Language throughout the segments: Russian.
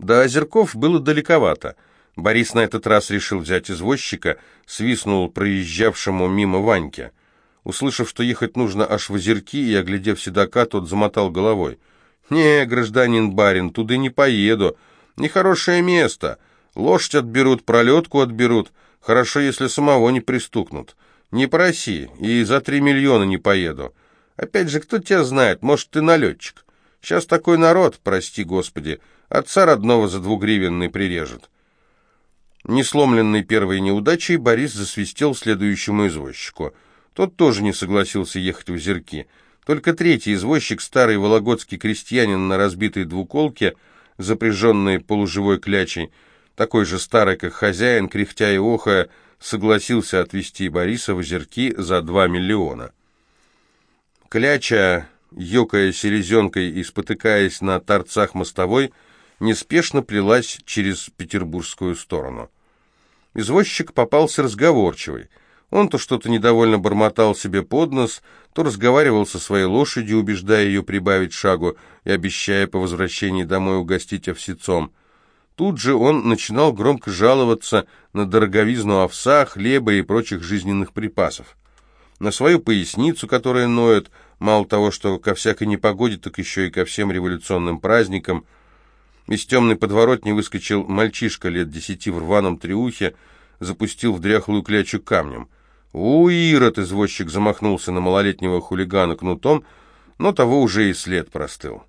До озерков было далековато. Борис на этот раз решил взять извозчика, свистнул проезжавшему мимо Ваньке. Услышав, что ехать нужно аж в озерки, и оглядев седока, тот замотал головой. «Не, гражданин барин, туда не поеду. Нехорошее место. Лошадь отберут, пролетку отберут. Хорошо, если самого не пристукнут. Не проси, и за три миллиона не поеду. Опять же, кто тебя знает, может, ты налетчик. Сейчас такой народ, прости господи, отца родного за двугривенный прирежет». Несломленный первой неудачей, Борис засвистел следующему извозчику. Тот тоже не согласился ехать в озерки. Только третий извозчик, старый вологодский крестьянин на разбитой двуколке, запряженной полуживой клячей, такой же старый, как хозяин, кряхтя и охая, согласился отвезти Бориса в озерки за два миллиона. Кляча, ёкая селезенкой и спотыкаясь на торцах мостовой, неспешно плелась через петербургскую сторону. Извозчик попался разговорчивый. Он то что-то недовольно бормотал себе под нос, то разговаривал со своей лошадью, убеждая ее прибавить шагу и обещая по возвращении домой угостить овсецом. Тут же он начинал громко жаловаться на дороговизну овса, хлеба и прочих жизненных припасов. На свою поясницу, которая ноет, мало того, что ко всякой непогоде, так еще и ко всем революционным праздникам. Из темной подворотни выскочил мальчишка лет десяти в рваном триухе, запустил в дряхлую клячу камнем — «У, Ирод!» — извозчик замахнулся на малолетнего хулигана кнутом, но того уже и след простыл.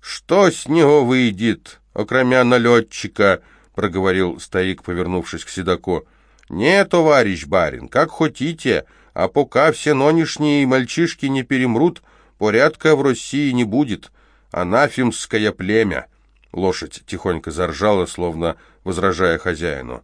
«Что с него выйдет, окромя налетчика?» — проговорил старик, повернувшись к седаку. «Не, товарищ барин, как хотите, а пока все нонешние мальчишки не перемрут, порядка в России не будет. Анафимское племя!» Лошадь тихонько заржала, словно возражая хозяину.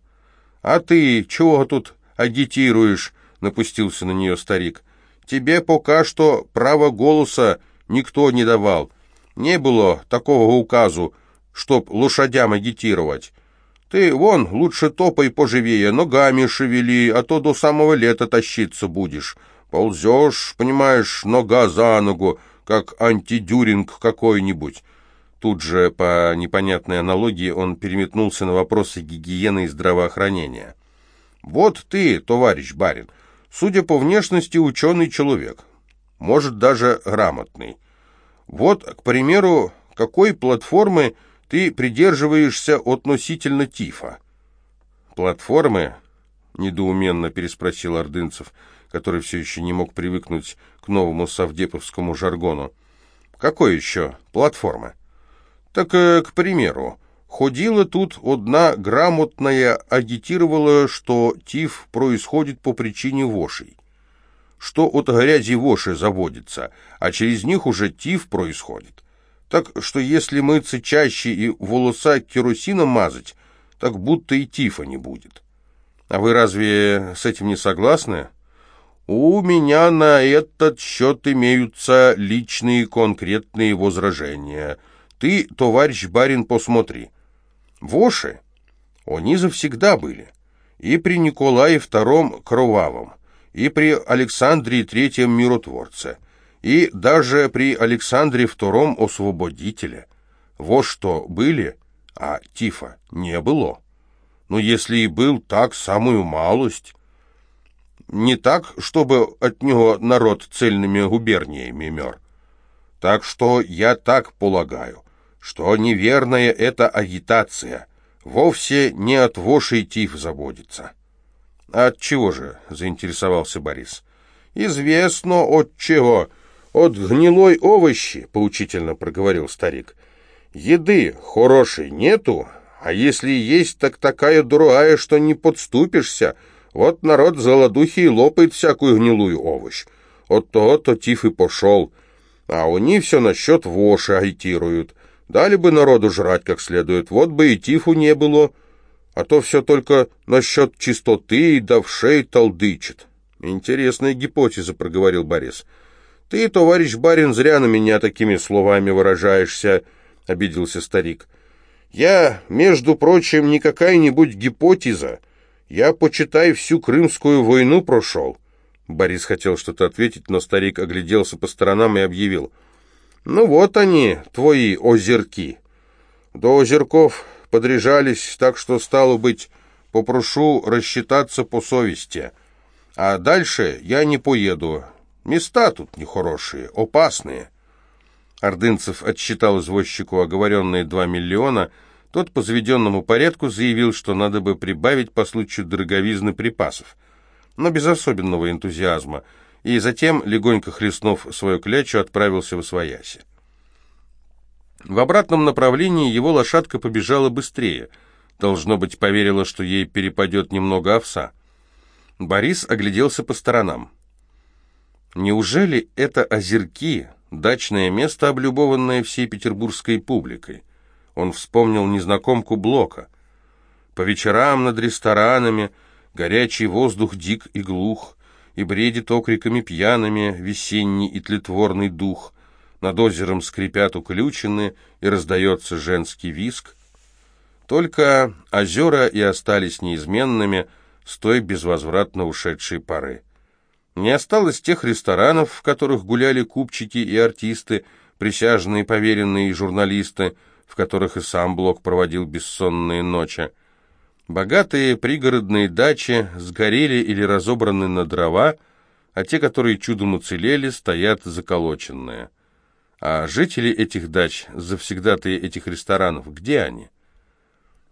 «А ты чего тут агитируешь?» напустился на нее старик. «Тебе пока что право голоса никто не давал. Не было такого указу, чтоб лошадям агитировать. Ты вон лучше топай поживее, ногами шевели, а то до самого лета тащиться будешь. Ползешь, понимаешь, нога за ногу, как антидюринг какой-нибудь». Тут же, по непонятной аналогии, он переметнулся на вопросы гигиены и здравоохранения. «Вот ты, товарищ барин, Судя по внешности, ученый человек. Может, даже грамотный. Вот, к примеру, какой платформы ты придерживаешься относительно ТИФа? Платформы? Недоуменно переспросил Ордынцев, который все еще не мог привыкнуть к новому совдеповскому жаргону. Какой еще платформа? Так, э, к примеру, Ходила тут одна грамотная, агитировала, что тиф происходит по причине вошей. Что от грязи воши заводится, а через них уже тиф происходит. Так что если мыться чаще и волоса керосином мазать, так будто и тифа не будет. А вы разве с этим не согласны? У меня на этот счет имеются личные конкретные возражения. Ты, товарищ барин, посмотри. Воши, они завсегда были. И при Николае II Кровавом, и при Александре III Миротворце, и даже при Александре II Освободителе. Вот что были, а Тифа не было. Но если и был, так самую малость. Не так, чтобы от него народ цельными губерниями мер. Так что я так полагаю, что неверная эта агитация, вовсе не от вошей тиф заводится. А от чего же, заинтересовался Борис. Известно от чего. От гнилой овощи, поучительно проговорил старик. Еды хорошей нету, а если есть, так такая дурая, что не подступишься. Вот народ голодухи лопает всякую гнилую овощ. От того-то тиф и пошел. А они все насчет воши агитируют. Дали бы народу жрать как следует, вот бы и тифу не было, а то все только насчет чистоты и давшей толдычит. Интересная гипотеза, проговорил Борис. Ты, товарищ барин, зря на меня такими словами выражаешься, обиделся старик. Я, между прочим, не какая-нибудь гипотеза. Я, почитай, всю Крымскую войну прошел. Борис хотел что-то ответить, но старик огляделся по сторонам и объявил — ну вот они, твои озерки. До озерков подряжались, так что, стало быть, попрошу рассчитаться по совести. А дальше я не поеду. Места тут нехорошие, опасные». Ордынцев отсчитал извозчику оговоренные два миллиона. Тот по заведенному порядку заявил, что надо бы прибавить по случаю дороговизны припасов. Но без особенного энтузиазма. И затем, легонько хлестнув свою клячу, отправился в Освояси. В обратном направлении его лошадка побежала быстрее. Должно быть, поверила, что ей перепадет немного овса. Борис огляделся по сторонам. Неужели это озерки, дачное место, облюбованное всей петербургской публикой? Он вспомнил незнакомку Блока. По вечерам над ресторанами горячий воздух дик и глух, и бредит окриками пьяными весенний и тлетворный дух. Над озером скрипят уключены, и раздается женский виск. Только озера и остались неизменными с той безвозвратно ушедшей поры. Не осталось тех ресторанов, в которых гуляли купчики и артисты, присяжные, поверенные и журналисты, в которых и сам Блок проводил бессонные ночи. Богатые пригородные дачи сгорели или разобраны на дрова, а те, которые чудом уцелели, стоят заколоченные. А жители этих дач, завсегдатые этих ресторанов, где они?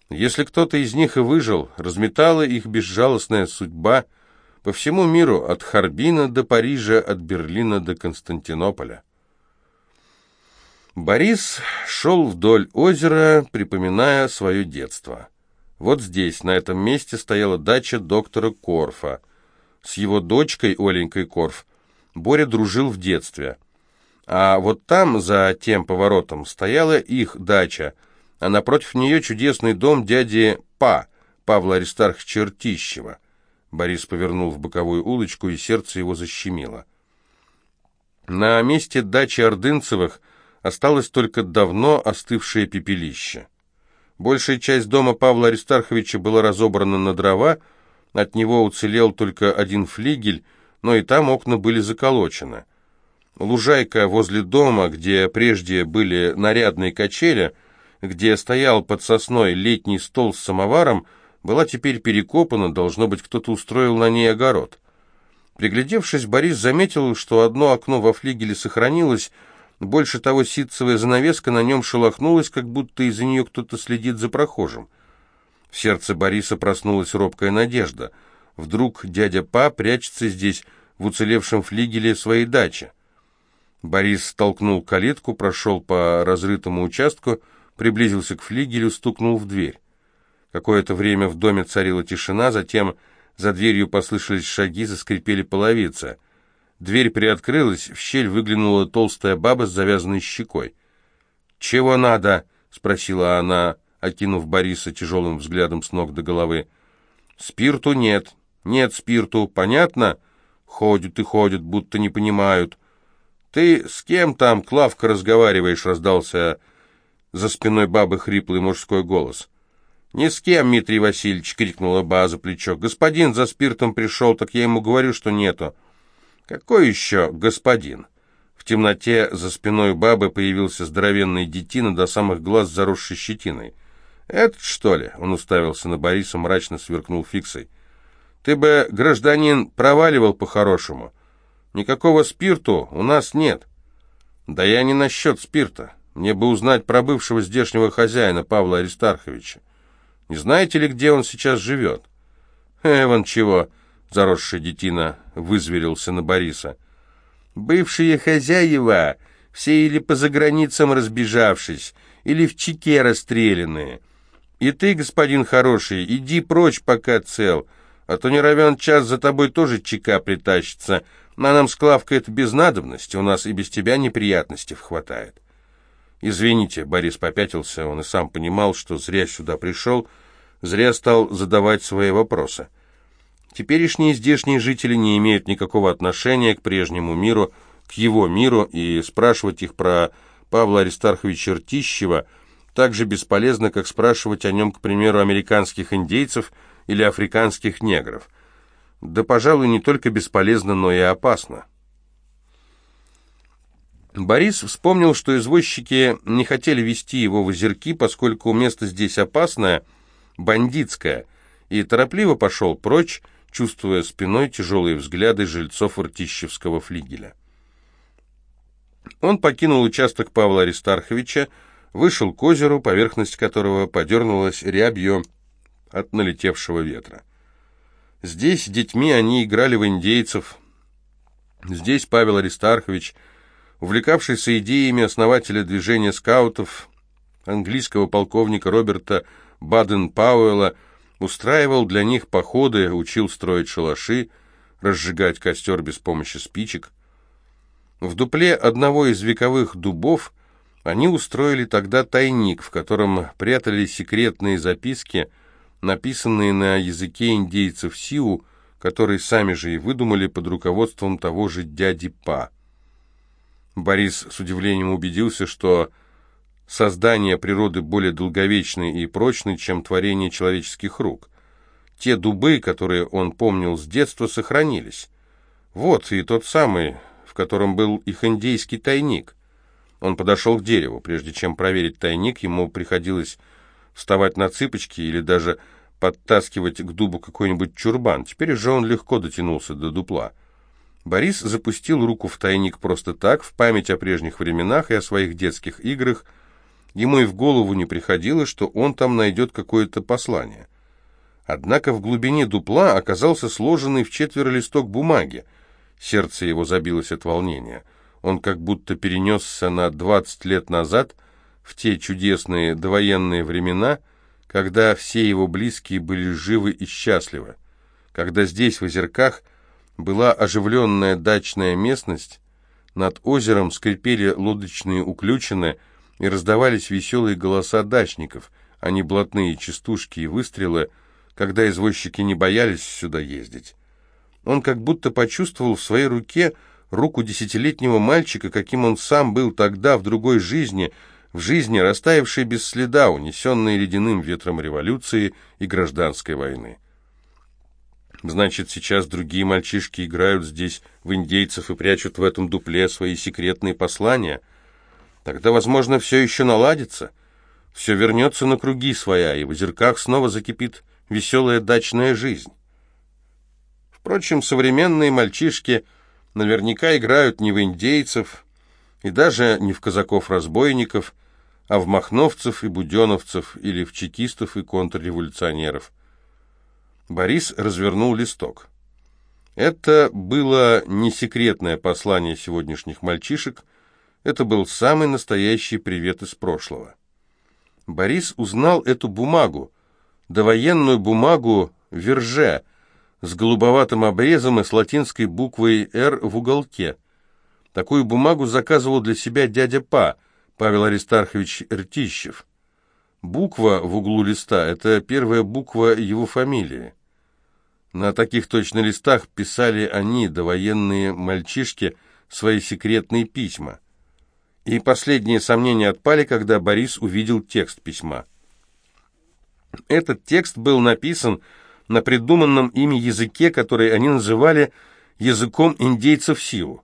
Если кто-то из них и выжил, разметала их безжалостная судьба – по всему миру, от Харбина до Парижа, от Берлина до Константинополя. Борис шел вдоль озера, припоминая свое детство. Вот здесь, на этом месте, стояла дача доктора Корфа. С его дочкой, Оленькой Корф, Боря дружил в детстве. А вот там, за тем поворотом, стояла их дача, а напротив нее чудесный дом дяди Па, Павла Аристарховича Ртищева – Борис повернул в боковую улочку, и сердце его защемило. На месте дачи Ордынцевых осталось только давно остывшее пепелище. Большая часть дома Павла Аристарховича была разобрана на дрова, от него уцелел только один флигель, но и там окна были заколочены. Лужайка возле дома, где прежде были нарядные качели, где стоял под сосной летний стол с самоваром, была теперь перекопана, должно быть, кто-то устроил на ней огород. Приглядевшись, Борис заметил, что одно окно во флигеле сохранилось, больше того, ситцевая занавеска на нем шелохнулась, как будто из-за нее кто-то следит за прохожим. В сердце Бориса проснулась робкая надежда. Вдруг дядя Па прячется здесь, в уцелевшем флигеле своей дачи. Борис толкнул калитку, прошел по разрытому участку, приблизился к флигелю, стукнул в дверь. Какое-то время в доме царила тишина, затем за дверью послышались шаги, заскрипели половицы. Дверь приоткрылась, в щель выглянула толстая баба с завязанной щекой. «Чего надо?» — спросила она, окинув Бориса тяжелым взглядом с ног до головы. «Спирту нет. Нет спирту. Понятно?» «Ходят и ходят, будто не понимают». «Ты с кем там, Клавка, разговариваешь?» — раздался за спиной бабы хриплый мужской голос. «Ни с кем, Дмитрий Васильевич!» — крикнула Ба за плечо. «Господин за спиртом пришел, так я ему говорю, что нету». «Какой еще господин?» В темноте за спиной бабы появился здоровенный детина до самых глаз, заросший щетиной. «Этот, что ли?» — он уставился на Бориса, мрачно сверкнул фиксой. «Ты бы, гражданин, проваливал по-хорошему. Никакого спирту у нас нет». «Да я не насчет спирта. Мне бы узнать про бывшего здешнего хозяина Павла Аристарховича. Не знаете ли, где он сейчас живет?» «Эван чего?» — заросший детина вызверился на Бориса. «Бывшие хозяева, все или по заграницам разбежавшись, или в чеке расстрелянные. И ты, господин хороший, иди прочь, пока цел, а то не равен час за тобой тоже чека притащится. На нам склавка это без надобности, у нас и без тебя неприятностей хватает». «Извините», — Борис попятился, он и сам понимал, что зря сюда пришел, зря стал задавать свои вопросы. Теперешние здешние жители не имеют никакого отношения к прежнему миру, к его миру, и спрашивать их про Павла Аристарховича Ртищева так же бесполезно, как спрашивать о нем, к примеру, американских индейцев или африканских негров. Да, пожалуй, не только бесполезно, но и опасно. Борис вспомнил, что извозчики не хотели вести его в озерки, поскольку место здесь опасное, бандитское, и торопливо пошел прочь, чувствуя спиной тяжелые взгляды жильцов Ртищевского флигеля. Он покинул участок Павла Аристарховича, вышел к озеру, поверхность которого подернулась рябью от налетевшего ветра. Здесь детьми они играли в индейцев. Здесь Павел Аристархович, увлекавшийся идеями основателя движения скаутов, английского полковника Роберта Баден-Пауэлла, устраивал для них походы, учил строить шалаши, разжигать костер без помощи спичек. В дупле одного из вековых дубов они устроили тогда тайник, в котором прятали секретные записки, написанные на языке индейцев Сиу, которые сами же и выдумали под руководством того же дяди Па. Борис с удивлением убедился, что создание природы более долговечны и прочны, чем творение человеческих рук. Те дубы, которые он помнил с детства, сохранились. Вот и тот самый, в котором был их индейский тайник. Он подошел к дереву. Прежде чем проверить тайник, ему приходилось вставать на цыпочки или даже подтаскивать к дубу какой-нибудь чурбан. Теперь же он легко дотянулся до дупла. Борис запустил руку в тайник просто так, в память о прежних временах и о своих детских играх – Ему и в голову не приходило, что он там найдет какое-то послание. Однако в глубине дупла оказался сложенный в четверо листок бумаги. Сердце его забилось от волнения. Он как будто перенесся на двадцать лет назад, в те чудесные довоенные времена, когда все его близкие были живы и счастливы, когда здесь, в озерках, была оживленная дачная местность, над озером скрипели лодочные уключины — и раздавались веселые голоса дачников, а не блатные частушки и выстрелы, когда извозчики не боялись сюда ездить. Он как будто почувствовал в своей руке руку десятилетнего мальчика, каким он сам был тогда, в другой жизни, в жизни, растаявшей без следа, унесенной ледяным ветром революции и гражданской войны. Значит, сейчас другие мальчишки играют здесь в индейцев и прячут в этом дупле свои секретные послания — Тогда, возможно, все еще наладится. Все вернется на круги своя, и в озерках снова закипит веселая дачная жизнь. Впрочем, современные мальчишки наверняка играют не в индейцев и даже не в казаков-разбойников, а в махновцев и буденовцев или в чекистов и контрреволюционеров. Борис развернул листок. Это было не секретное послание сегодняшних мальчишек, это был самый настоящий привет из прошлого. Борис узнал эту бумагу, довоенную бумагу Верже, с голубоватым обрезом и с латинской буквой «Р» в уголке. Такую бумагу заказывал для себя дядя Па, Павел Аристархович Ртищев. Буква в углу листа – это первая буква его фамилии. На таких точно листах писали они, довоенные мальчишки, свои секретные письма – и последние сомнения отпали, когда Борис увидел текст письма. Этот текст был написан на придуманном ими языке, который они называли языком индейцев Сиу.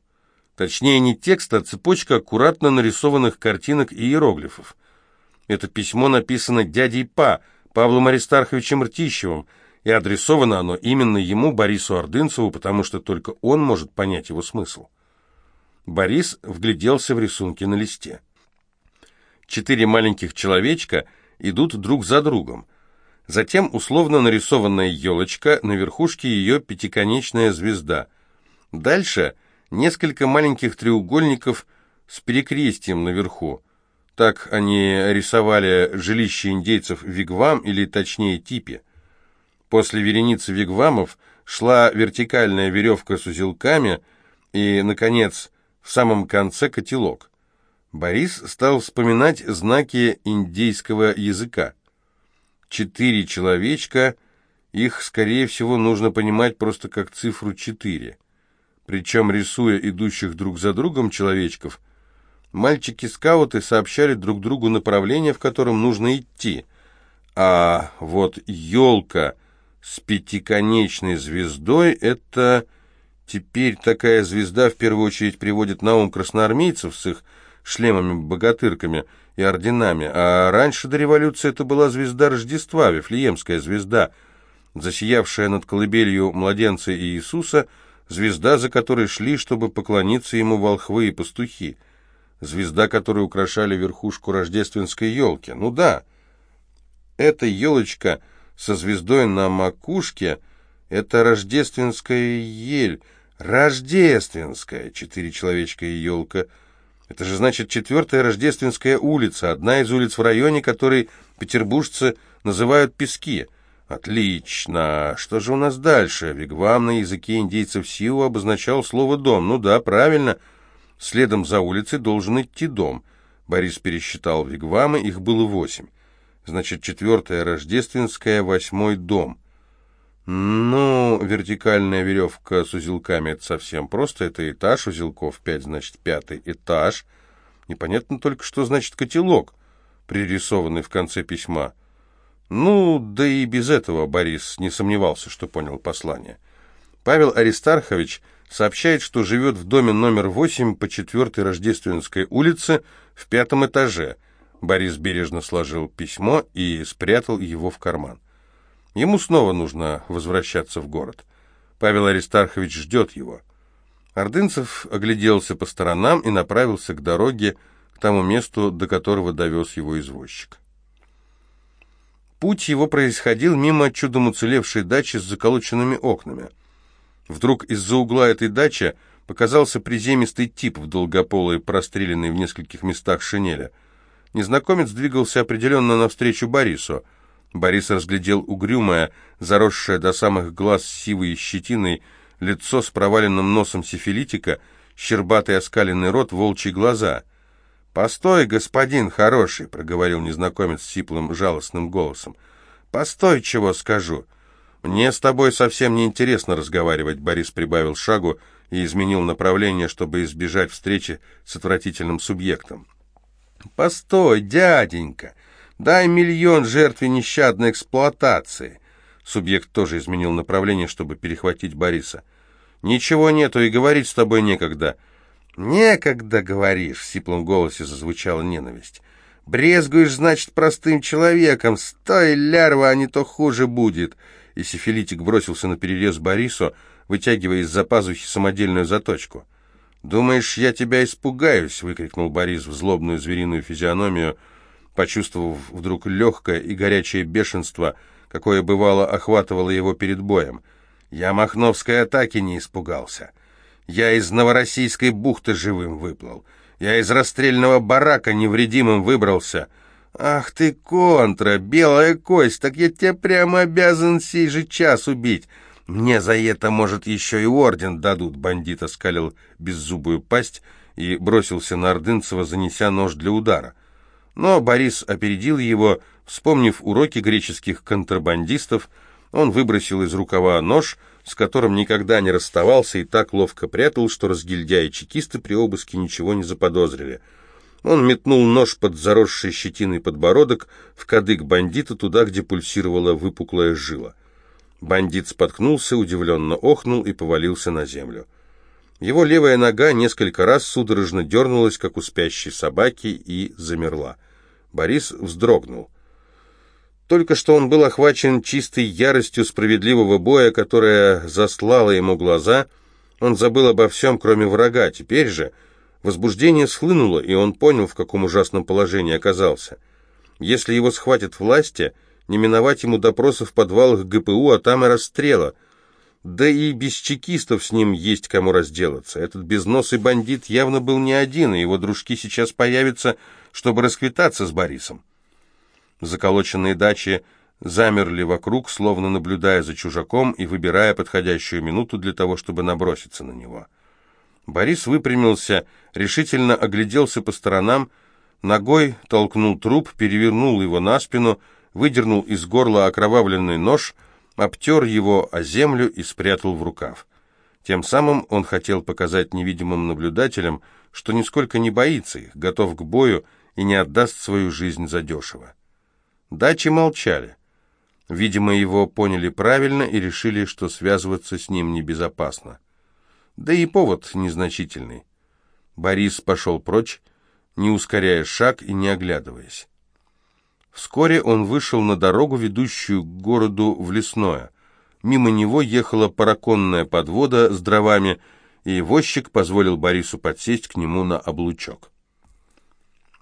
Точнее, не текст, а цепочка аккуратно нарисованных картинок и иероглифов. Это письмо написано дядей Па, Павлом Аристарховичем Ртищевым, и адресовано оно именно ему, Борису Ордынцеву, потому что только он может понять его смысл. Борис вгляделся в рисунки на листе. Четыре маленьких человечка идут друг за другом. Затем условно нарисованная елочка, на верхушке ее пятиконечная звезда. Дальше несколько маленьких треугольников с перекрестием наверху. Так они рисовали жилище индейцев вигвам, или точнее типи. После вереницы вигвамов шла вертикальная веревка с узелками, и, наконец, в самом конце котелок. Борис стал вспоминать знаки индейского языка. Четыре человечка, их, скорее всего, нужно понимать просто как цифру четыре. Причем, рисуя идущих друг за другом человечков, мальчики-скауты сообщали друг другу направление, в котором нужно идти. А вот елка с пятиконечной звездой — это Теперь такая звезда в первую очередь приводит на ум красноармейцев с их шлемами-богатырками и орденами, а раньше до революции это была звезда Рождества, Вифлеемская звезда, засиявшая над колыбелью младенца Иисуса, звезда, за которой шли, чтобы поклониться ему волхвы и пастухи, звезда, которой украшали верхушку рождественской елки. Ну да, эта елочка со звездой на макушке — это рождественская ель, рождественская, четыре человечка и елка — это же значит четвертая Рождественская улица, одна из улиц в районе, который петербуржцы называют Пески. Отлично. Что же у нас дальше? Вигвам на языке индейцев Сиу обозначал слово «дом». Ну да, правильно. Следом за улицей должен идти дом. Борис пересчитал вигвамы, их было восемь. Значит, четвертая Рождественская, восьмой дом. Ну, вертикальная веревка с узелками — это совсем просто. Это этаж, узелков пять, значит, пятый этаж. Непонятно только, что значит котелок, пририсованный в конце письма. Ну, да и без этого Борис не сомневался, что понял послание. Павел Аристархович сообщает, что живет в доме номер восемь по четвертой Рождественской улице в пятом этаже. Борис бережно сложил письмо и спрятал его в карман. Ему снова нужно возвращаться в город. Павел Аристархович ждет его. Ордынцев огляделся по сторонам и направился к дороге, к тому месту, до которого довез его извозчик. Путь его происходил мимо чудом уцелевшей дачи с заколоченными окнами. Вдруг из-за угла этой дачи показался приземистый тип в долгополой, простреленной в нескольких местах шинели. Незнакомец двигался определенно навстречу Борису. Борис разглядел угрюмое, заросшее до самых глаз сивой щетиной, лицо с проваленным носом сифилитика, щербатый оскаленный рот, волчьи глаза. «Постой, господин хороший», — проговорил незнакомец сиплым, жалостным голосом. «Постой, чего скажу». «Мне с тобой совсем не интересно разговаривать», — Борис прибавил шагу и изменил направление, чтобы избежать встречи с отвратительным субъектом. «Постой, дяденька!» Дай миллион жертве нещадной эксплуатации. Субъект тоже изменил направление, чтобы перехватить Бориса. Ничего нету и говорить с тобой некогда. Некогда, говоришь, в сиплом голосе зазвучала ненависть. Брезгуешь, значит, простым человеком. Стой, лярва, а не то хуже будет. И сифилитик бросился на перерез Борису, вытягивая из-за пазухи самодельную заточку. «Думаешь, я тебя испугаюсь?» — выкрикнул Борис в злобную звериную физиономию — почувствовав вдруг легкое и горячее бешенство, какое бывало охватывало его перед боем. Я Махновской атаки не испугался. Я из Новороссийской бухты живым выплыл. Я из расстрельного барака невредимым выбрался. Ах ты, контра, белая кость, так я тебя прямо обязан сей же час убить. Мне за это, может, еще и орден дадут, бандит оскалил беззубую пасть и бросился на Ордынцева, занеся нож для удара. Но Борис опередил его, вспомнив уроки греческих контрабандистов, он выбросил из рукава нож, с которым никогда не расставался и так ловко прятал, что разгильдяи чекисты при обыске ничего не заподозрили. Он метнул нож под заросший щетиной подбородок в кадык бандита туда, где пульсировала выпуклая жила. Бандит споткнулся, удивленно охнул и повалился на землю. Его левая нога несколько раз судорожно дернулась, как у спящей собаки, и замерла. Борис вздрогнул. Только что он был охвачен чистой яростью справедливого боя, которая заслала ему глаза. Он забыл обо всем, кроме врага. Теперь же возбуждение схлынуло, и он понял, в каком ужасном положении оказался. Если его схватят власти, не миновать ему допроса в подвалах ГПУ, а там и расстрела. Да и без чекистов с ним есть кому разделаться. Этот безносый бандит явно был не один, и его дружки сейчас появятся чтобы расквитаться с Борисом. Заколоченные дачи замерли вокруг, словно наблюдая за чужаком и выбирая подходящую минуту для того, чтобы наброситься на него. Борис выпрямился, решительно огляделся по сторонам, ногой толкнул труп, перевернул его на спину, выдернул из горла окровавленный нож, обтер его о землю и спрятал в рукав. Тем самым он хотел показать невидимым наблюдателям, что нисколько не боится их, готов к бою и не отдаст свою жизнь задешево. Дачи молчали. Видимо, его поняли правильно и решили, что связываться с ним небезопасно. Да и повод незначительный. Борис пошел прочь, не ускоряя шаг и не оглядываясь. Вскоре он вышел на дорогу, ведущую к городу в лесное. Мимо него ехала параконная подвода с дровами, и возчик позволил Борису подсесть к нему на облучок.